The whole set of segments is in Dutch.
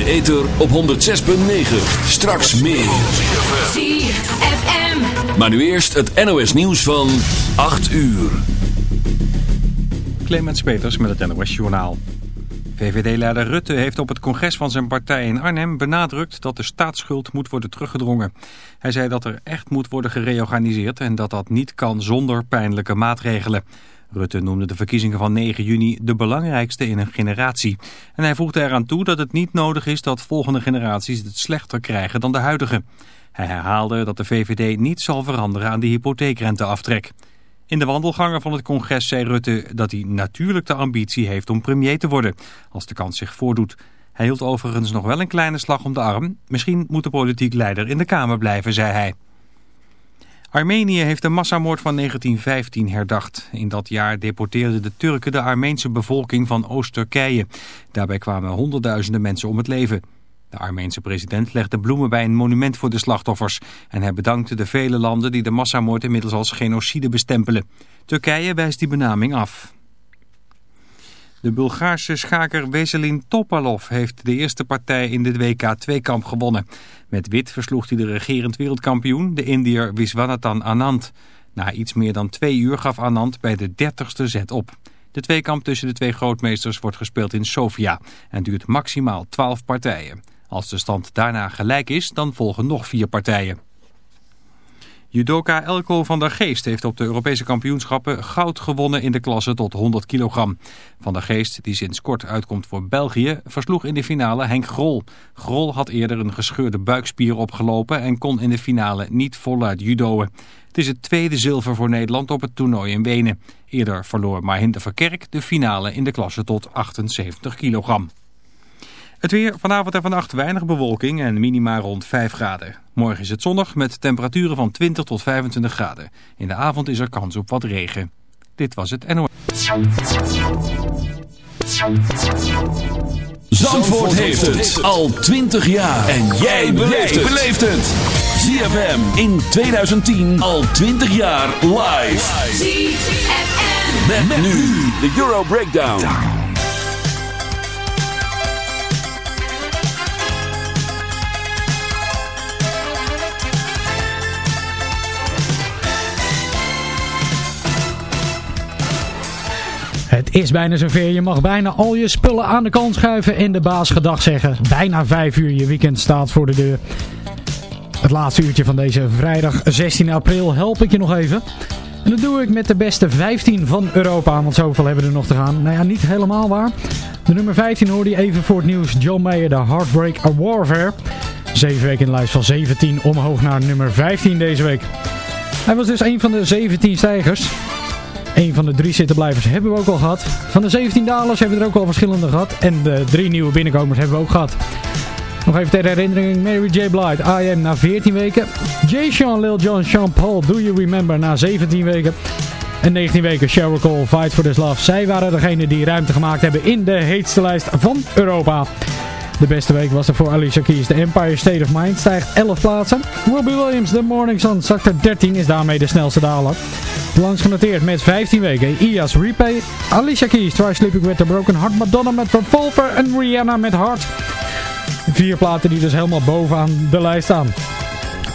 de ether op 106.9. Straks meer. ZFM. Maar nu eerst het NOS nieuws van 8 uur. Clemens Peters met het NOS Journaal. VVD-leider Rutte heeft op het congres van zijn partij in Arnhem benadrukt dat de staatsschuld moet worden teruggedrongen. Hij zei dat er echt moet worden gereorganiseerd en dat dat niet kan zonder pijnlijke maatregelen. Rutte noemde de verkiezingen van 9 juni de belangrijkste in een generatie. En hij voegde eraan toe dat het niet nodig is dat volgende generaties het slechter krijgen dan de huidige. Hij herhaalde dat de VVD niet zal veranderen aan de hypotheekrenteaftrek. In de wandelgangen van het congres zei Rutte dat hij natuurlijk de ambitie heeft om premier te worden, als de kans zich voordoet. Hij hield overigens nog wel een kleine slag om de arm. Misschien moet de politiek leider in de Kamer blijven, zei hij. Armenië heeft de massamoord van 1915 herdacht. In dat jaar deporteerden de Turken de Armeense bevolking van Oost-Turkije. Daarbij kwamen honderdduizenden mensen om het leven. De Armeense president legde bloemen bij een monument voor de slachtoffers. En hij bedankte de vele landen die de massamoord inmiddels als genocide bestempelen. Turkije wijst die benaming af. De Bulgaarse schaker Veselin Topalov heeft de eerste partij in de WK-2-kamp gewonnen. Met wit versloeg hij de regerend wereldkampioen, de Indiër Viswanathan Anand. Na iets meer dan twee uur gaf Anand bij de dertigste zet op. De tweekamp tussen de twee grootmeesters wordt gespeeld in Sofia en duurt maximaal 12 partijen. Als de stand daarna gelijk is, dan volgen nog vier partijen. Judoka Elko van der Geest heeft op de Europese kampioenschappen goud gewonnen in de klasse tot 100 kilogram. Van der Geest, die sinds kort uitkomt voor België, versloeg in de finale Henk Grol. Grol had eerder een gescheurde buikspier opgelopen en kon in de finale niet voluit judoën. Het is het tweede zilver voor Nederland op het toernooi in Wenen. Eerder verloor Mahinder Verkerk de finale in de klasse tot 78 kilogram. Het weer vanavond en vannacht weinig bewolking en minima rond 5 graden. Morgen is het zonnig met temperaturen van 20 tot 25 graden. In de avond is er kans op wat regen. Dit was het NOS. Zandvoort heeft het al 20 jaar. En jij beleeft het. ZFM in 2010 al 20 jaar live. ZFM. Met, nu de Euro Breakdown. Is bijna zover. Je mag bijna al je spullen aan de kant schuiven en de baas gedag zeggen. Bijna vijf uur. Je weekend staat voor de deur. Het laatste uurtje van deze vrijdag 16 april help ik je nog even. En dat doe ik met de beste 15 van Europa. Want zoveel hebben er nog te gaan. Nou ja, niet helemaal waar. De nummer 15 hoorde je even voor het nieuws. John Mayer, de Heartbreak Warfare. Zeven weken in de lijst van 17 omhoog naar nummer 15 deze week. Hij was dus een van de 17 stijgers. Een van de drie zittenblijvers hebben we ook al gehad. Van de 17 dalers hebben we er ook al verschillende gehad. En de drie nieuwe binnenkomers hebben we ook gehad. Nog even ter herinnering. Mary J. Blige, I Am na 14 weken. J. Sean, Lil Jon, Sean Paul, Do You Remember na 17 weken. En 19 weken Sheryl Cole, Fight for This Love. Zij waren degene die ruimte gemaakt hebben in de heetste lijst van Europa. De beste week was er voor Alicia Keys. The Empire State of Mind stijgt 11 plaatsen. Robbie Williams, The Morning Sun, zakt er 13, is daarmee de snelste daler. Langs genoteerd met 15 weken. Ias Repay, Alicia Keys, Try Sleeping With The Broken Heart, Madonna met Revolver en Rihanna met Heart. Vier platen die dus helemaal bovenaan de lijst staan.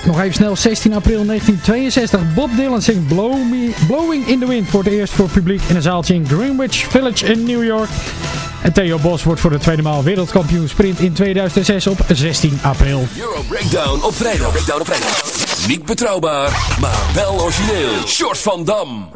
Nog even snel, 16 april 1962. Bob Dylan zingt Blow Me, Blowing in the Wind voor het eerst voor het publiek in een zaaltje in Greenwich Village in New York. En Theo Bos wordt voor de tweede maal wereldkampioen sprint in 2006 op 16 april. Euro Breakdown op vrijdag. Breakdown op vrijdag. Niet betrouwbaar, maar wel origineel. Short van Dam.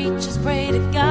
preachers pray to God.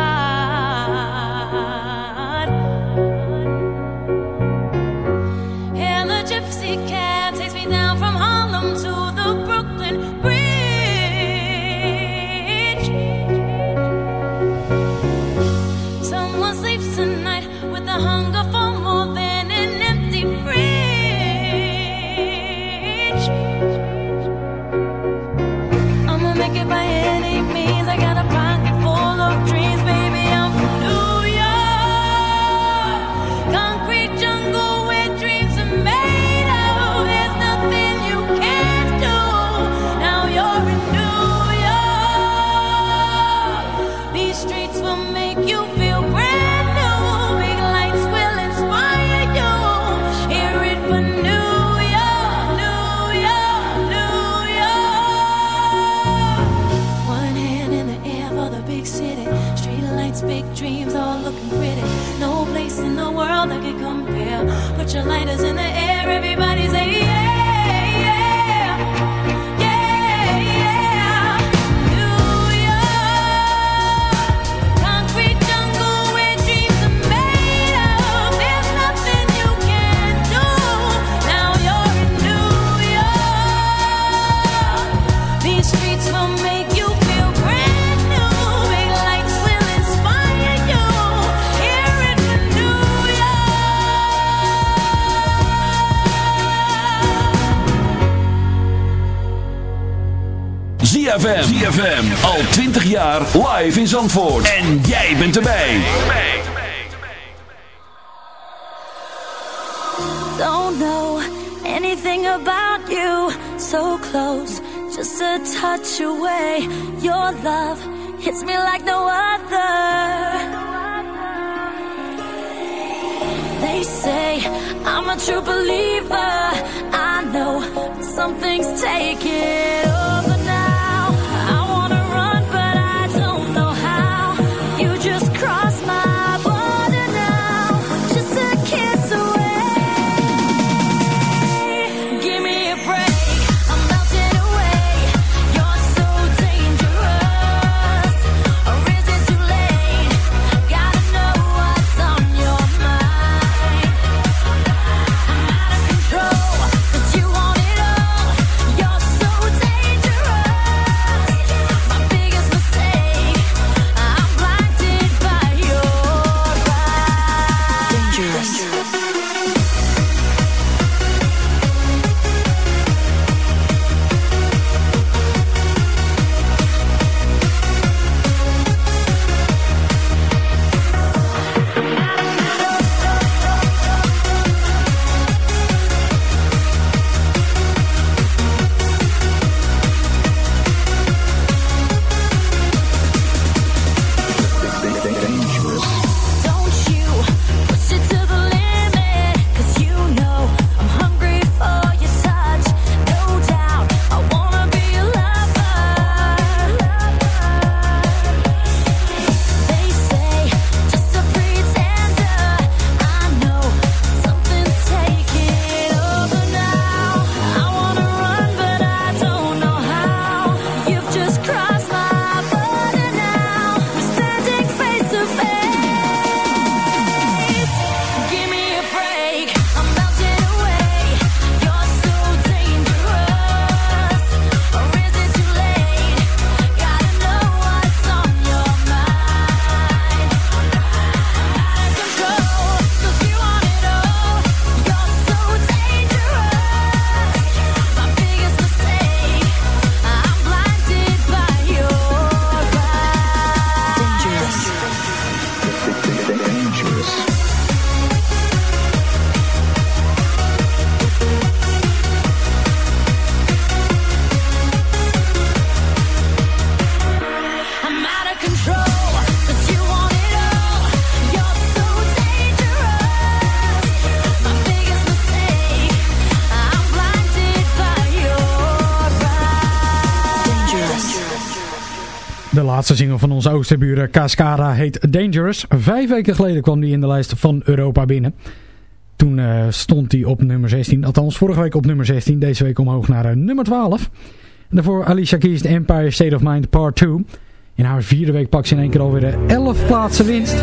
ZFM. ZFM. Al 20 jaar live in Zandvoort. En jij bent erbij. Don't know anything about you. So close, just a touch away. Your love hits me like no other. They say I'm a true believer. I know something's taken. Onze oosterburen Cascara heet Dangerous. Vijf weken geleden kwam die in de lijst van Europa binnen. Toen uh, stond hij op nummer 16. Althans, vorige week op nummer 16. Deze week omhoog naar uh, nummer 12. En daarvoor Alicia Keys, Empire State of Mind Part 2. In haar vierde week pakt ze in één keer alweer de 11 plaatsen winst.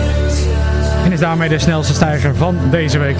En is daarmee de snelste stijger van deze week.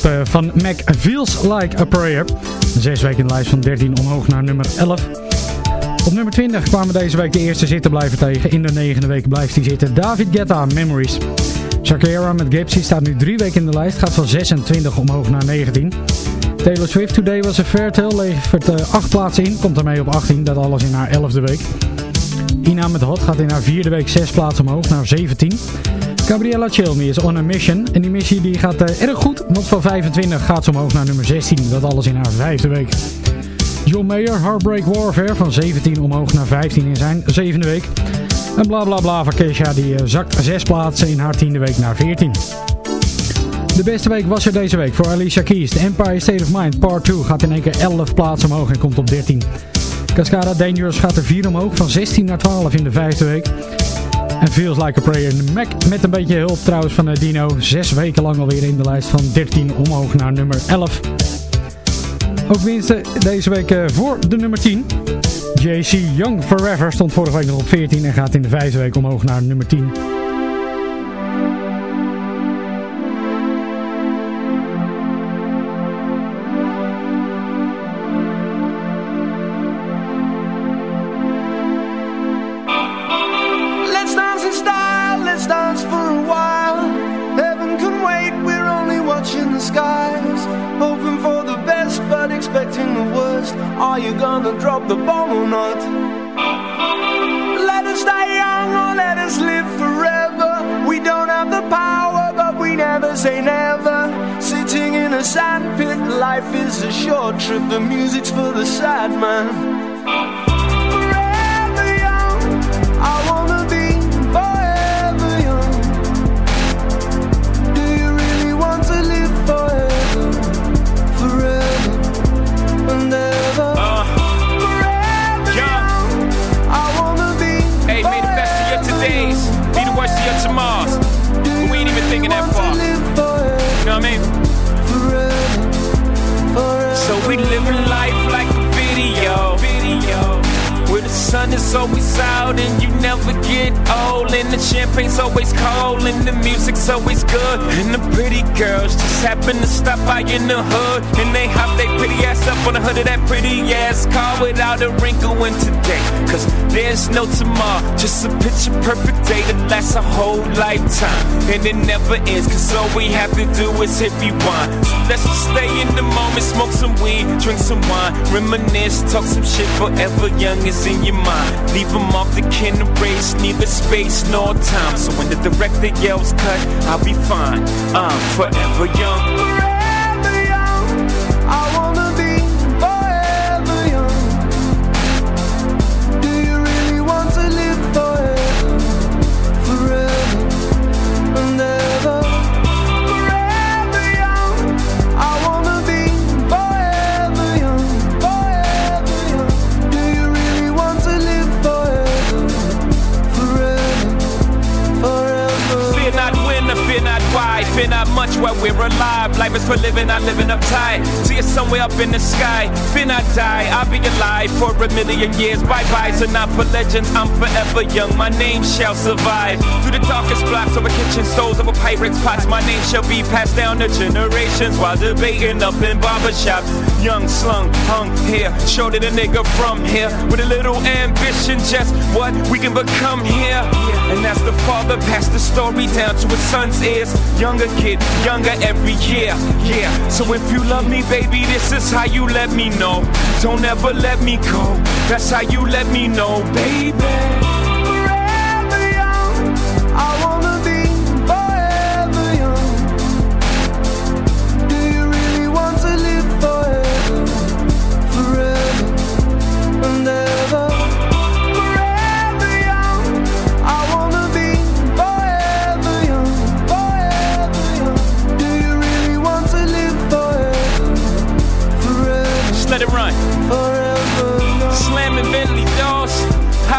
Eh, van Mac Feels Like a Prayer. Zes weken in de lijst van 13 omhoog naar nummer 11. Op nummer 20 kwamen deze week de eerste zitten blijven tegen. In de negende week blijft hij zitten. David Guetta, Memories. Shakira met Gypsy staat nu drie weken in de lijst. Gaat van 26 omhoog naar 19. Taylor Swift Today was a fair tale. Levert uh, 8 plaatsen in. Komt ermee op 18. Dat alles in haar 11e week. Ina met Hot gaat in haar vierde week 6 plaatsen omhoog naar 17. Gabriella Chilmi is on a mission. En die missie die gaat uh, erg goed, want van 25 gaat ze omhoog naar nummer 16. Dat alles in haar vijfde week. John Mayer, Heartbreak Warfare, van 17 omhoog naar 15 in zijn zevende week. En bla bla bla van Kesha, die uh, zakt 6 plaatsen in haar tiende week naar 14. De beste week was er deze week voor Alicia Keys. The Empire State of Mind Part 2 gaat in één keer 11 plaatsen omhoog en komt op 13. Cascada Dangerous gaat er 4 omhoog, van 16 naar 12 in de vijfde week. En Feels Like a Prayer. Mac met een beetje hulp trouwens van Dino. Zes weken lang alweer in de lijst van 13 omhoog naar nummer 11. Ook winsten deze week eh, voor de nummer 10. JC Young Forever stond vorige week nog op 14 en gaat in de vijfde week omhoog naar nummer 10. And it never ends, cause all we have to do is hit rewind. So let's just stay in the moment, smoke some weed, drink some wine, reminisce, talk some shit forever young is in your mind. Leave them off the kin race, neither space nor time. So when the director yells cut, I'll be fine. I'm forever young. While we're alive. Life is for living, I'm living uptight. See it somewhere up in the sky. Fear not die, I'll be alive for a million years. Bye bye, so not for legends. I'm forever young. My name shall survive. Through the darkest blocks over kitchen stoves, over pirates' pots. My name shall be passed down to generations while debating up in barbershops. Young, slung, hung here. Showed it a nigga from here with a little ambition. Just what we can become here. And as the father passed the story down to his son's ears. Younger kid, younger younger every year, yeah. So if you love me, baby, this is how you let me know. Don't ever let me go. That's how you let me know, baby.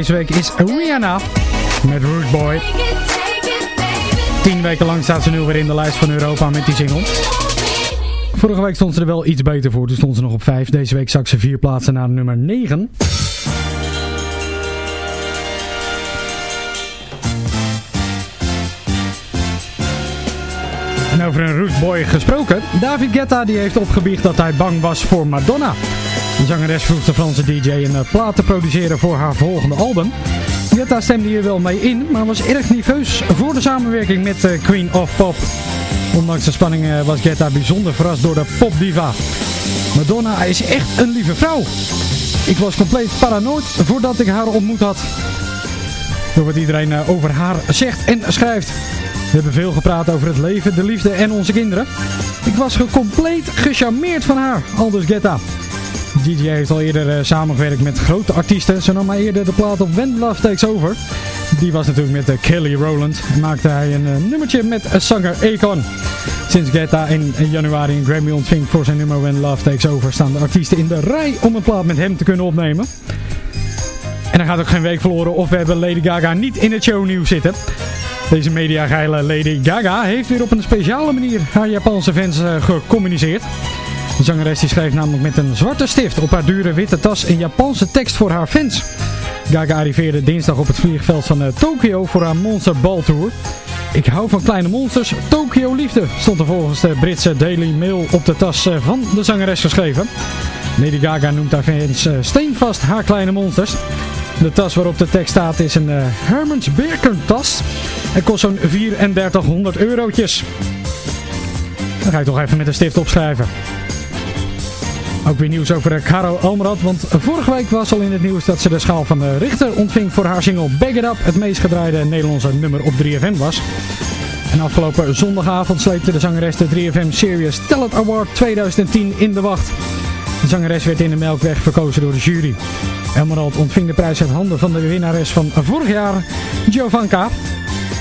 deze week is Rihanna met Root Boy. 10 weken lang staat ze nu weer in de lijst van Europa met die single. Vorige week stond ze er wel iets beter voor, toen stond ze nog op 5. Deze week zak ze vier plaatsen naar nummer 9. En over een root boy gesproken. David Guetta die heeft opgebiecht dat hij bang was voor Madonna. De zangeres vroeg de Franse DJ een eh, plaat te produceren voor haar volgende album. Guetta stemde hier wel mee in, maar was erg nerveus voor de samenwerking met eh, Queen of Pop. Ondanks de spanning eh, was Guetta bijzonder verrast door de popdiva. Madonna is echt een lieve vrouw. Ik was compleet paranoid voordat ik haar ontmoet had. Door wat iedereen over haar zegt en schrijft. We hebben veel gepraat over het leven, de liefde en onze kinderen. Ik was compleet gecharmeerd van haar, Aldous Guetta. DJ heeft al eerder uh, samengewerkt met grote artiesten. Zo nam hij eerder de plaat op When Love Takes Over. Die was natuurlijk met uh, Kelly Rowland. Maakte hij een uh, nummertje met zanger Akon. Sinds Guetta in, januari een Grammy ontving voor zijn nummer When Love Takes Over... staan de artiesten in de rij om een plaat met hem te kunnen opnemen. En er gaat ook geen week verloren of we hebben Lady Gaga niet in het shownieuws zitten. Deze mediageile Lady Gaga heeft weer op een speciale manier haar Japanse fans gecommuniceerd. De zangeres die schreef namelijk met een zwarte stift op haar dure witte tas een Japanse tekst voor haar fans. Gaga arriveerde dinsdag op het vliegveld van uh, Tokio voor haar Monster Ball Tour. Ik hou van kleine monsters, Tokio liefde, stond er volgens de Britse Daily Mail op de tas uh, van de zangeres geschreven. Lady Gaga noemt haar fans steenvast haar kleine monsters. De tas waarop de tekst staat is een Hermans Birken tas. En kost zo'n 3400 eurotjes. Dan ga ik toch even met een stift opschrijven. Ook weer nieuws over Caro Almerad, want vorige week was al in het nieuws dat ze de schaal van de Richter ontving voor haar single Bag It Up, het meest gedraaide Nederlandse nummer op 3FM was. En afgelopen zondagavond sleepte de zangeres de 3FM Serious Talent Award 2010 in de wacht. De zangeres werd in de Melkweg verkozen door de jury. Elmerald ontving de prijs uit handen van de winnares van vorig jaar, Giovanka.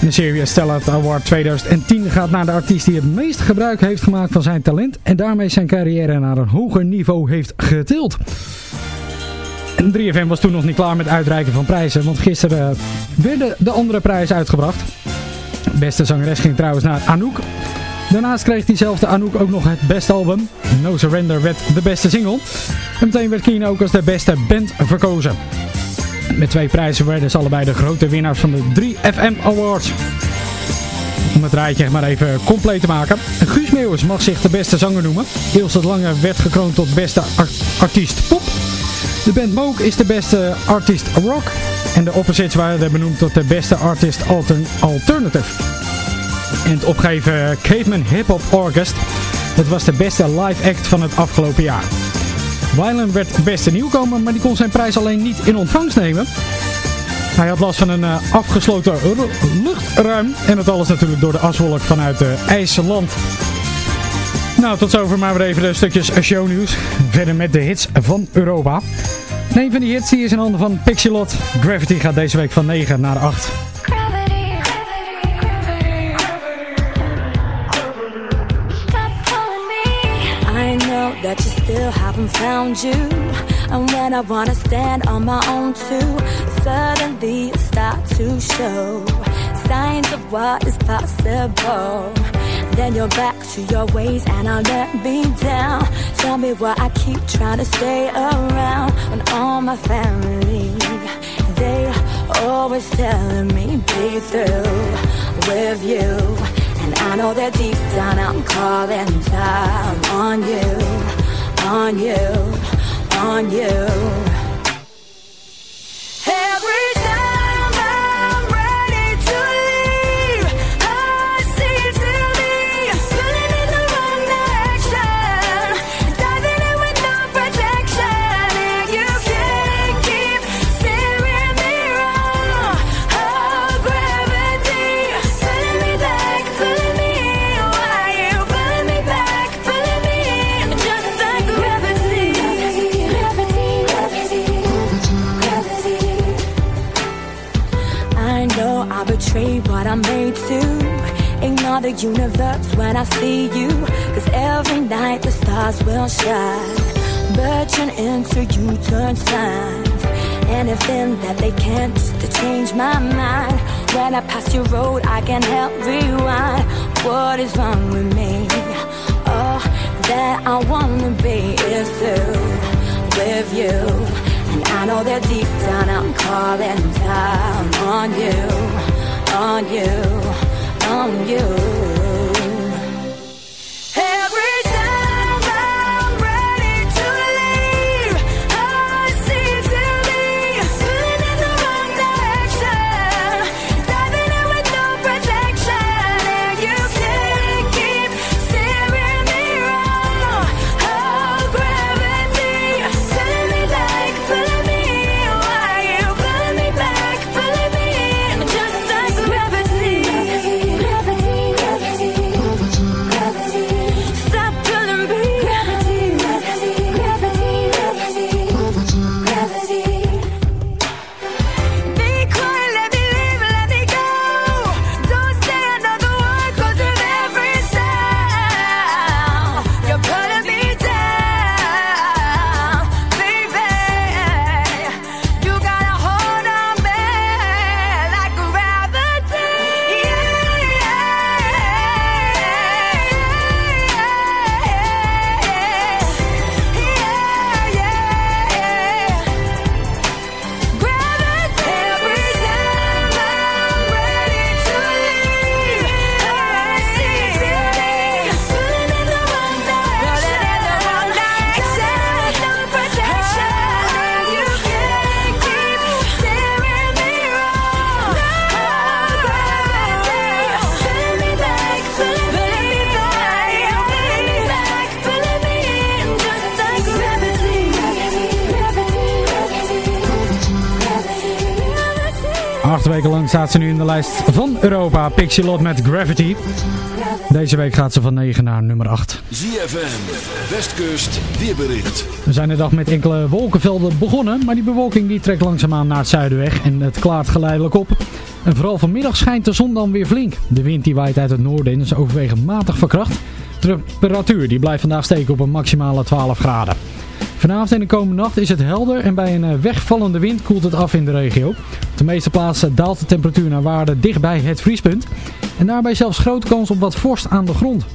De Serious Talent Award 2010 gaat naar de artiest die het meest gebruik heeft gemaakt van zijn talent en daarmee zijn carrière naar een hoger niveau heeft getild. En 3FM was toen nog niet klaar met uitreiken van prijzen, want gisteren werden de andere prijzen uitgebracht. beste zangeres ging trouwens naar Anouk. Daarnaast kreeg diezelfde Anouk ook nog het beste album. No Surrender werd de beste single. En meteen werd Keen ook als de beste band verkozen. Met twee prijzen werden ze allebei de grote winnaars van de 3FM Awards. Om het rijtje maar even compleet te maken. Guus Meeuwis mag zich de beste zanger noemen. Ilse Lange werd gekroond tot beste artiest pop. De band Moog is de beste artiest rock. En de Opposites waren benoemd tot de beste artist alternative. En het opgeven Caveman Hip Hop Orchest. Het was de beste live act van het afgelopen jaar. Wyland werd beste nieuwkomer, maar die kon zijn prijs alleen niet in ontvangst nemen. Hij had last van een uh, afgesloten luchtruim. En dat alles natuurlijk door de aswolk vanuit uh, IJsland. Nou, tot zover maar weer even de stukjes shownieuws. Verder met de hits van Europa. een van die hits is in handen van Pixelot. Gravity gaat deze week van 9 naar 8. Still haven't found you. And when I wanna stand on my own too, suddenly start to show signs of what is possible. Then you're back to your ways and I'll let me down. Tell me why I keep trying to stay around when all my family they always telling me be through with you. And I know that deep down I'm calling time on you, on you, on you. The universe when I see you. Cause every night the stars will shine. But into you turn signs. anything that they can just to change my mind. When I pass your road, I can help rewind. What is wrong with me? Oh, that I wanna be is through with you. And I know that deep down I'm calling down on you, on you, on you. Staat ze nu in de lijst van Europa. Pixie Lot met Gravity. Deze week gaat ze van 9 naar nummer 8. ZFM, Westkust, weerbericht. We zijn de dag met enkele wolkenvelden begonnen. Maar die bewolking die trekt langzaamaan naar het zuiden weg. En het klaart geleidelijk op. En vooral vanmiddag schijnt de zon dan weer flink. De wind die waait uit het noorden en is overwegend matig verkracht. De temperatuur die blijft vandaag steken op een maximale 12 graden. Vanavond en de komende nacht is het helder en bij een eh, wegvallende wind koelt het af in de regio. Op de meeste plaatsen daalt de temperatuur naar waarde dichtbij het vriespunt. En daarbij zelfs grote kans op wat vorst aan de grond.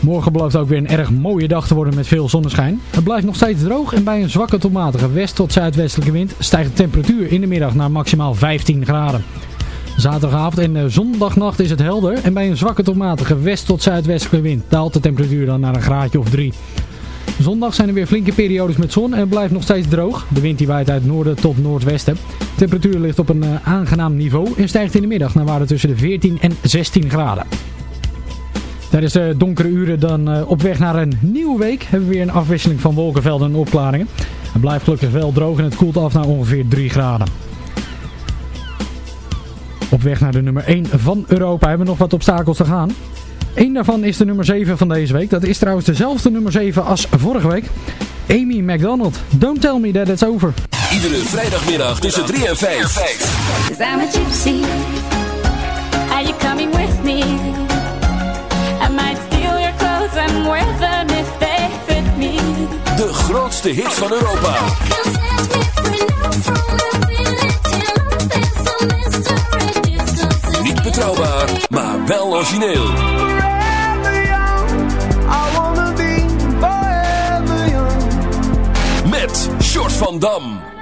Morgen belooft ook weer een erg mooie dag te worden met veel zonneschijn. Het blijft nog steeds droog en bij een zwakke tot matige west- tot zuidwestelijke wind stijgt de temperatuur in de middag naar maximaal 15 graden. Zaterdagavond en eh, zondagnacht is het helder en bij een zwakke tot matige west- tot zuidwestelijke wind daalt de temperatuur dan naar een graadje of 3. Zondag zijn er weer flinke periodes met zon en het blijft nog steeds droog. De wind die waait uit noorden tot noordwesten. De temperatuur ligt op een uh, aangenaam niveau en stijgt in de middag naar waarde tussen de 14 en 16 graden. Tijdens de donkere uren dan uh, op weg naar een nieuwe week hebben we weer een afwisseling van wolkenvelden en opklaringen. Het blijft gelukkig wel droog en het koelt af naar ongeveer 3 graden. Op weg naar de nummer 1 van Europa hebben we nog wat obstakels te gaan. Eén daarvan is de nummer 7 van deze week. Dat is trouwens dezelfde nummer 7 als vorige week. Amy McDonald. Don't tell me that it's over. Iedere vrijdagmiddag tussen 3 en 5. Cause I'm a gypsy. Are you coming with me? I might steal your clothes and wear them if they fit me. De grootste hit van Europa. Betrouwbaar, maar wel origineel. Met Short van Dam.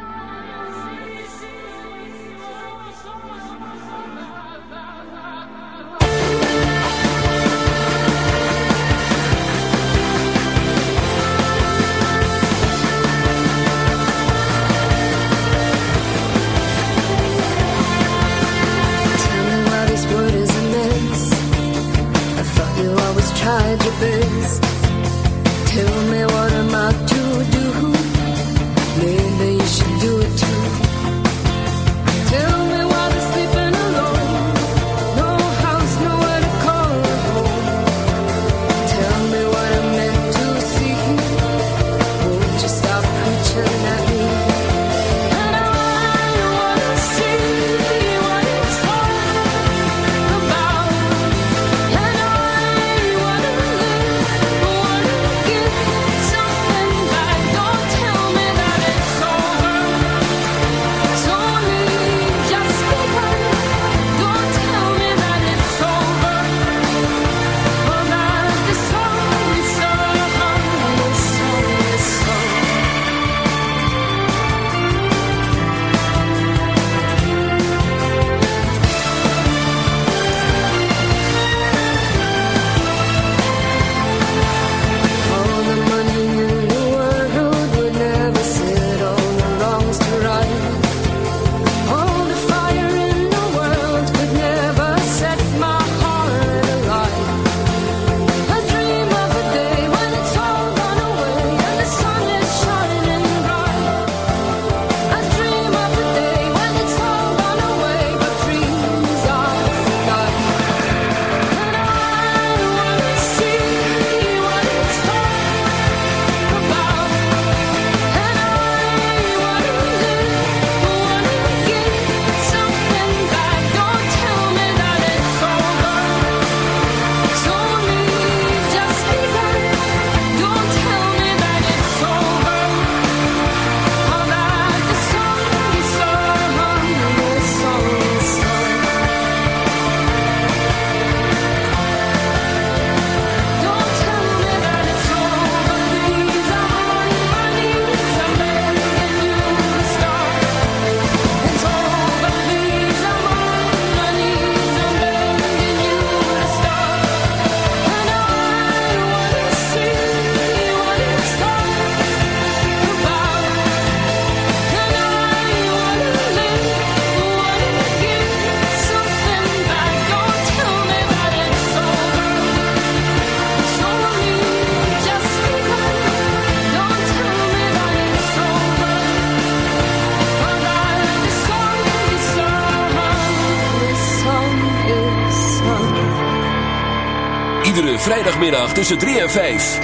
zaterdagmiddag tussen 3 en 5.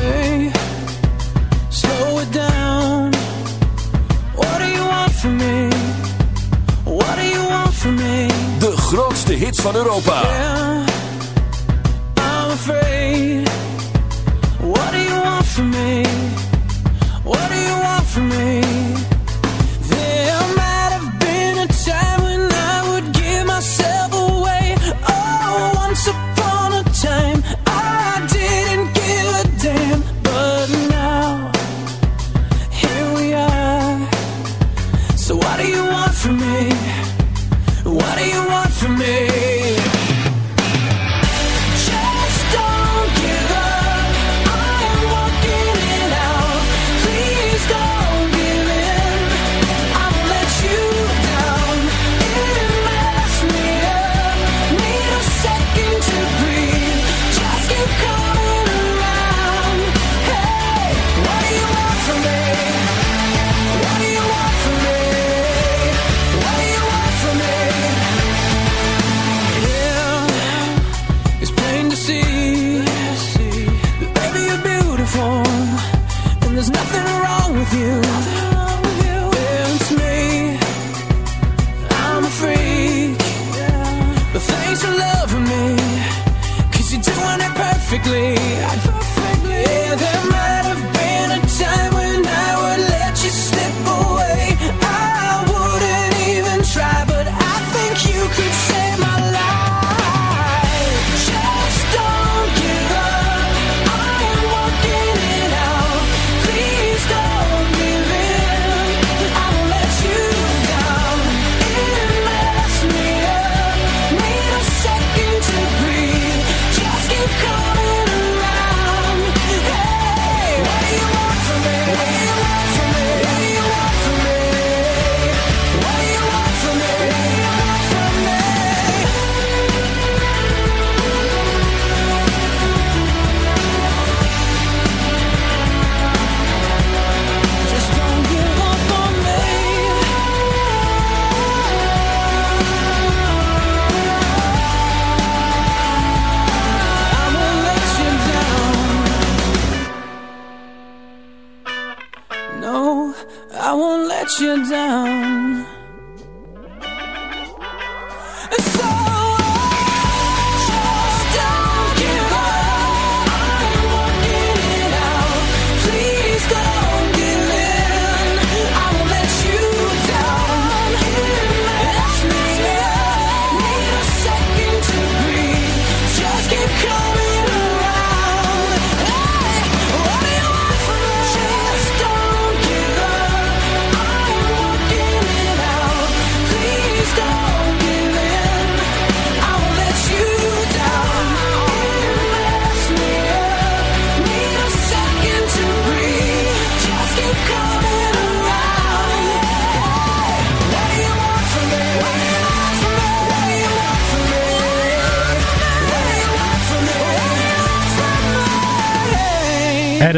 Hey, slow it down. What do you want from me? What do you want from me? De grootste hits van Europa. Yeah.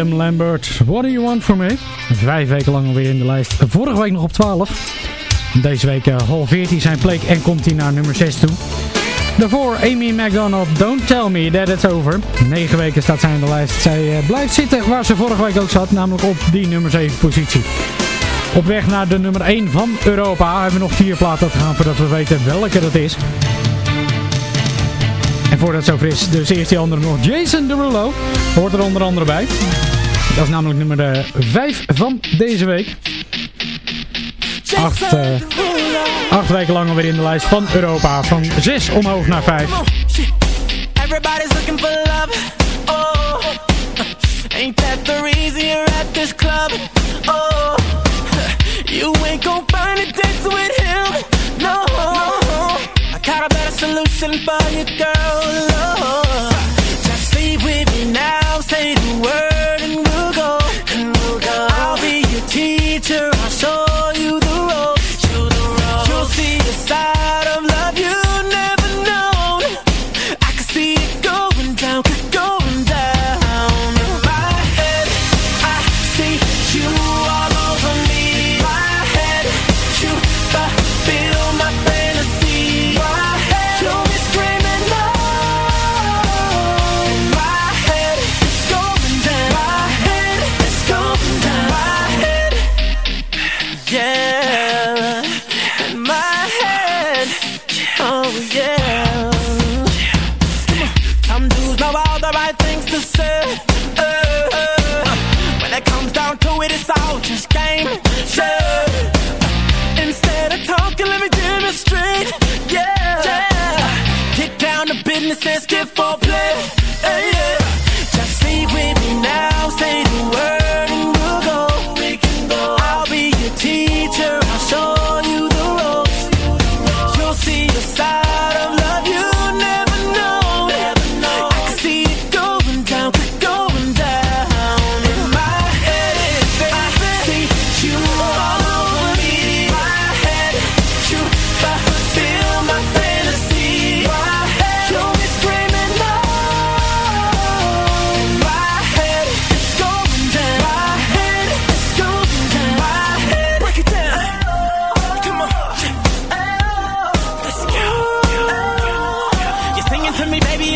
Adam Lambert, What Do You Want for Me? Vijf weken lang alweer in de lijst. Vorige week nog op 12. Deze week eh, uh, halveert hij zijn plek en komt hij naar nummer 6 toe. Daarvoor Amy McDonald, Don't Tell Me That It's Over. Negen weken staat zij in de lijst. Zij eh, blijft zitten waar ze vorige week ook zat, namelijk op die nummer 7 positie. Op weg naar de nummer 1 van Europa hebben we nog vier platen te gaan voordat we weten welke dat is voordat het zover is, dus eerst die andere nog. Jason Derulo hoort er onder andere bij. Dat is namelijk nummer eh, 5 van deze week. Acht, uh, acht weken lang alweer in de lijst van Europa. Van 6 omhoog naar 5. Everybody's looking for love. Oh, ain't that the reason you're at this club? Oh, you ain't gonna find a dance with him. No, I got a better solution for you, girl.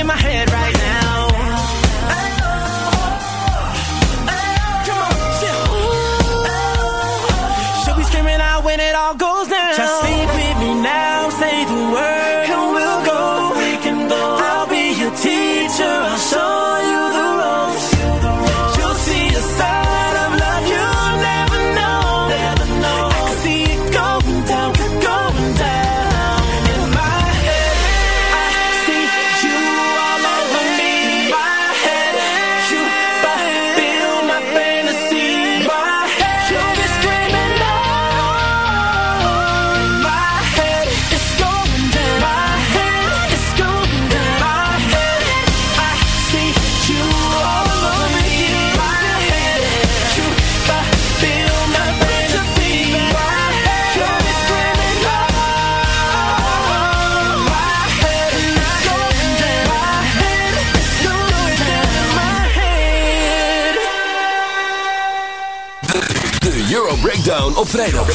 In my head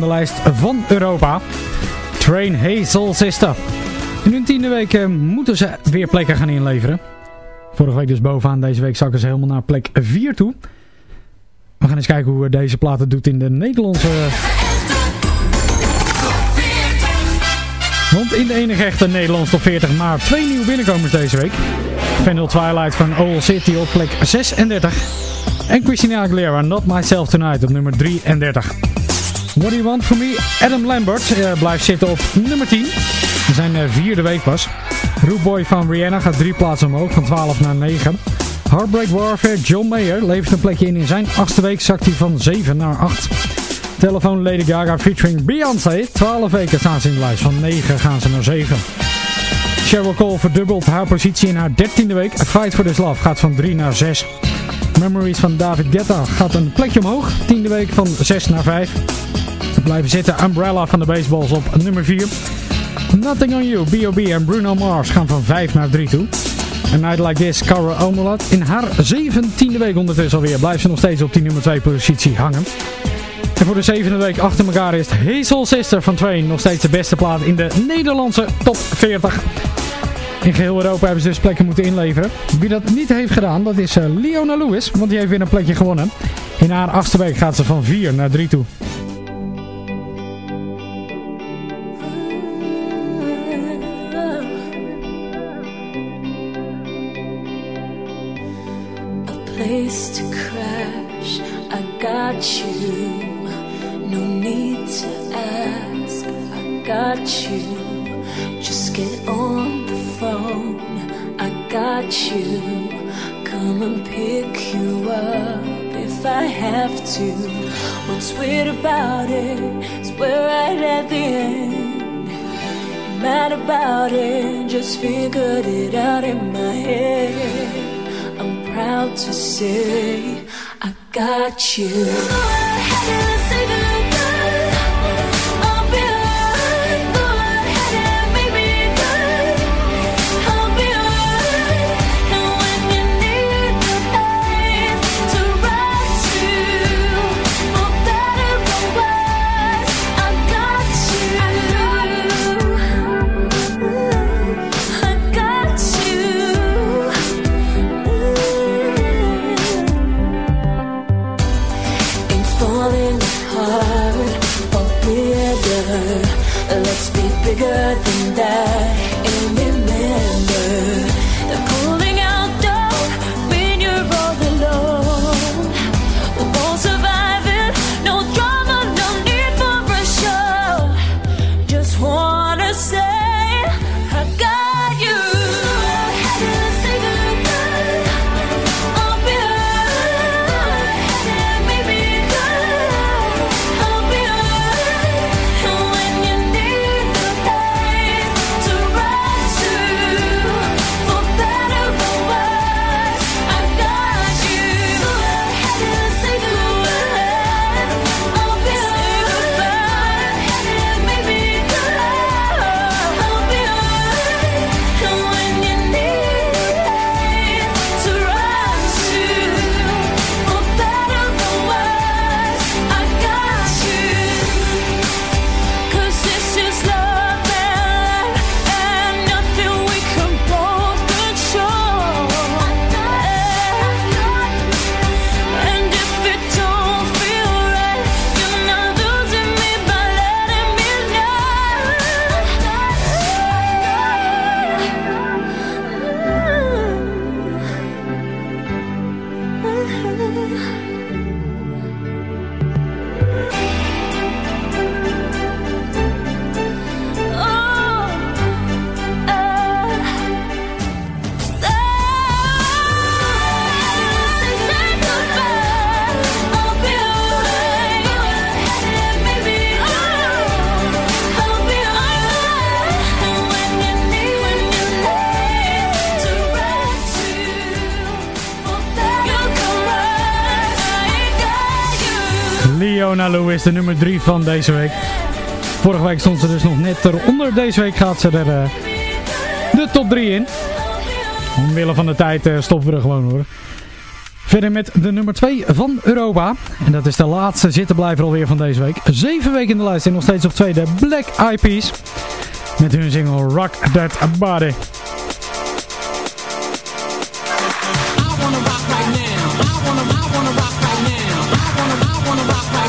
Bovenaan de lijst van Europa. Train Hazel Sister. In hun tiende week eh, moeten ze weer plekken gaan inleveren. Vorige week dus bovenaan, deze week zakken ze helemaal naar plek 4 toe. We gaan eens kijken hoe deze plaat het doet in de Nederlandse... Want in de enige echte Nederlandse top 40 maar twee nieuwe binnenkomers deze week. Vandal Twilight van Owl City op plek 36. En Christina Aguilera, Not Myself Tonight op nummer 33. What Do You Want From Me? Adam Lambert uh, blijft zitten op nummer 10. Zijn uh, vierde week pas. Rootboy van Rihanna gaat drie plaatsen omhoog, van 12 naar 9. Heartbreak Warfare, John Mayer levert een plekje in. In zijn achtste week zakt hij van 7 naar 8. Telefoon Lady Gaga featuring Beyoncé. 12 weken staan ze in de lijst. Van 9 gaan ze naar 7. Cheryl Cole verdubbelt haar positie in haar 13e week. Fight for This Love gaat van 3 naar 6. Memories van David Guetta gaat een plekje omhoog. 10e week van 6 naar 5. We blijven zitten. Umbrella van de Baseballs op nummer 4. Nothing on You, B.O.B. en Bruno Mars gaan van 5 naar 3 toe. A Night Like This, Cara Omelat. In haar 17e week ondertussen alweer blijft ze nog steeds op die nummer 2 positie hangen. En voor de zevende week achter elkaar is Hazel Sister van Train nog steeds de beste plaat in de Nederlandse top 40. In geheel Europa hebben ze dus plekken moeten inleveren. Wie dat niet heeft gedaan, dat is uh, Leona Lewis, want die heeft weer een plekje gewonnen. In haar achtste week gaat ze van 4 naar 3 toe. to crash. I got you. No need to ask. I got you. Just get on got you. Come and pick you up if I have to. What's weird about it is we're right at the end. Mad about it, just figured it out in my head I'm proud to say I got you. Lewis, de nummer 3 van deze week. Vorige week stond ze dus nog net eronder. Deze week gaat ze er eh, de top 3 in. Omwille van de tijd eh, stoppen we er gewoon hoor. Verder met de nummer 2 van Europa. En dat is de laatste zittenblijver alweer van deze week. Zeven weken in de lijst en nog steeds op tweede Black Eyed Peas. Met hun single Rock That Body.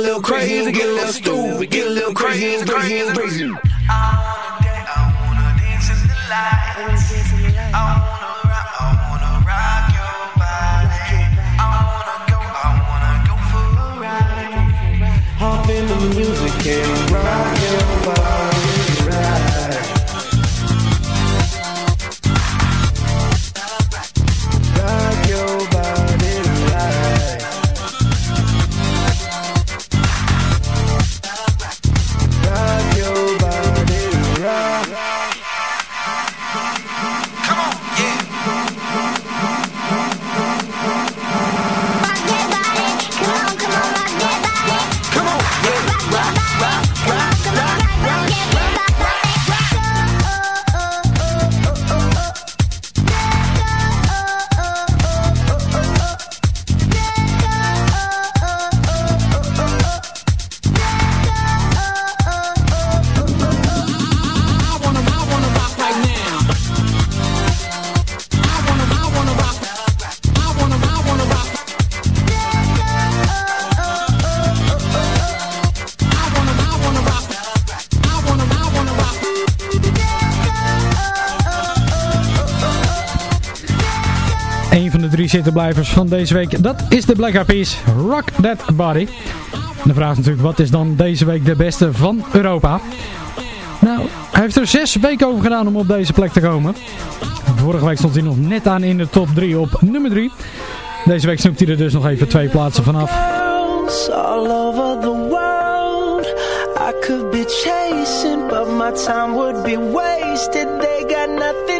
a little crazy, get a little stupid, get a little crazy and crazy and crazy. I wanna dance, I wanna dance in the lights. I wanna rock, I wanna rock your body. I wanna go, I wanna go for a ride. Hop in the music and zittenblijvers van deze week, dat is de Black Eyed Rock That Body. De vraag is natuurlijk, wat is dan deze week de beste van Europa? Nou, hij heeft er zes weken over gedaan om op deze plek te komen. Vorige week stond hij nog net aan in de top 3 op nummer 3. Deze week snoept hij er dus nog even twee plaatsen vanaf. all the world. I could be chasing, but my time would be wasted. They got nothing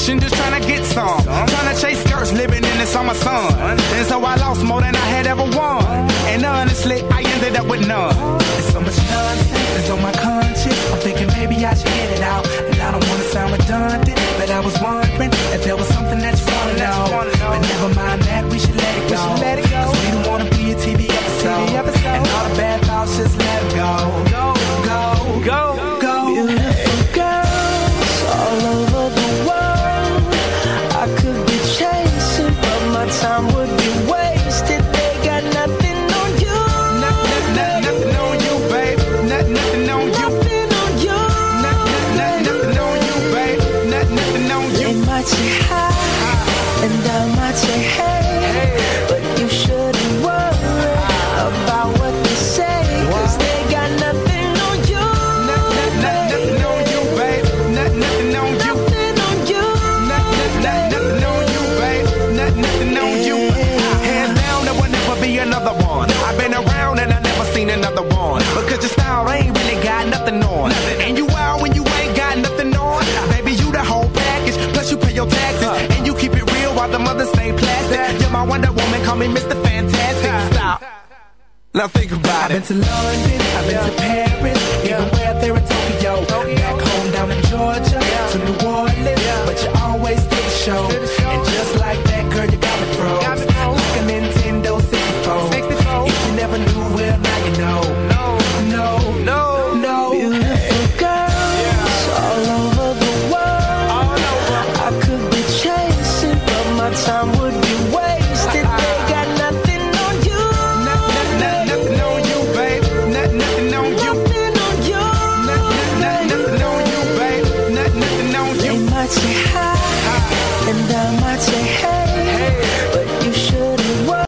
action, just trying to get some. Trying to chase skirts, living in the summer sun. And so I lost more than I had ever won. And honestly, I ended up with none. There's so much nonsense is on my conscience. I'm thinking maybe I should get it out. to London